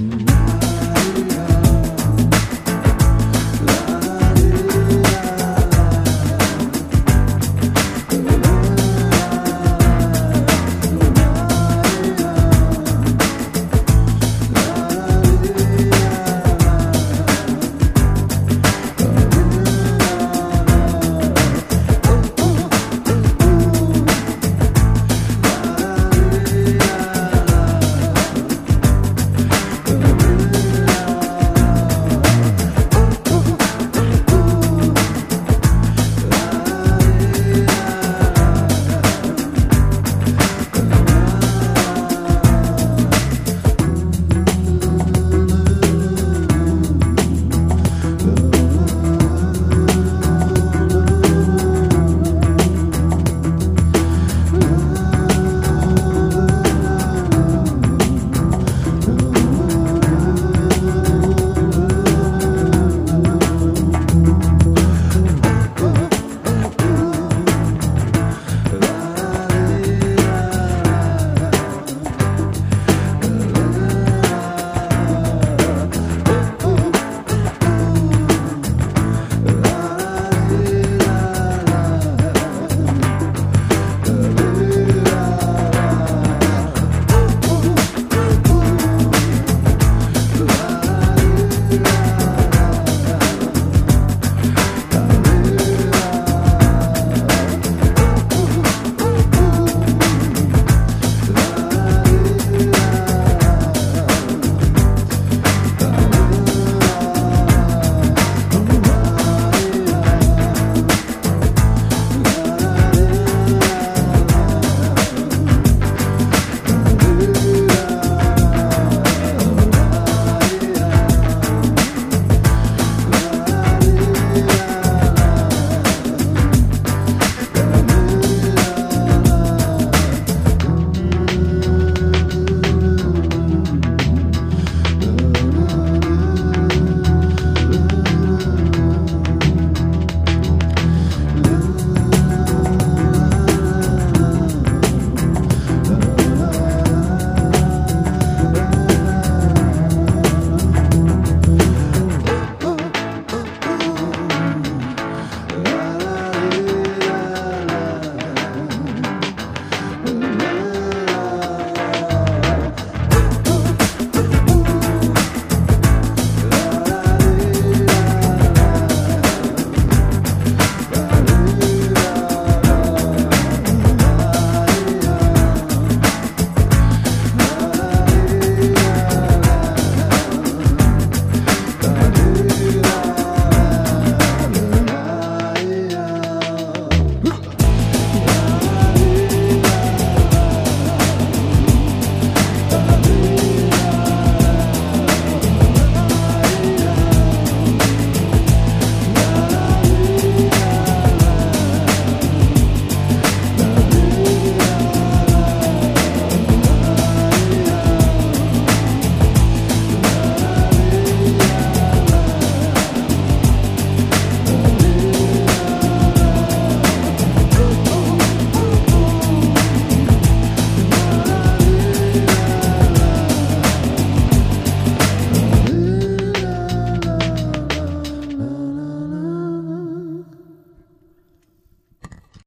Música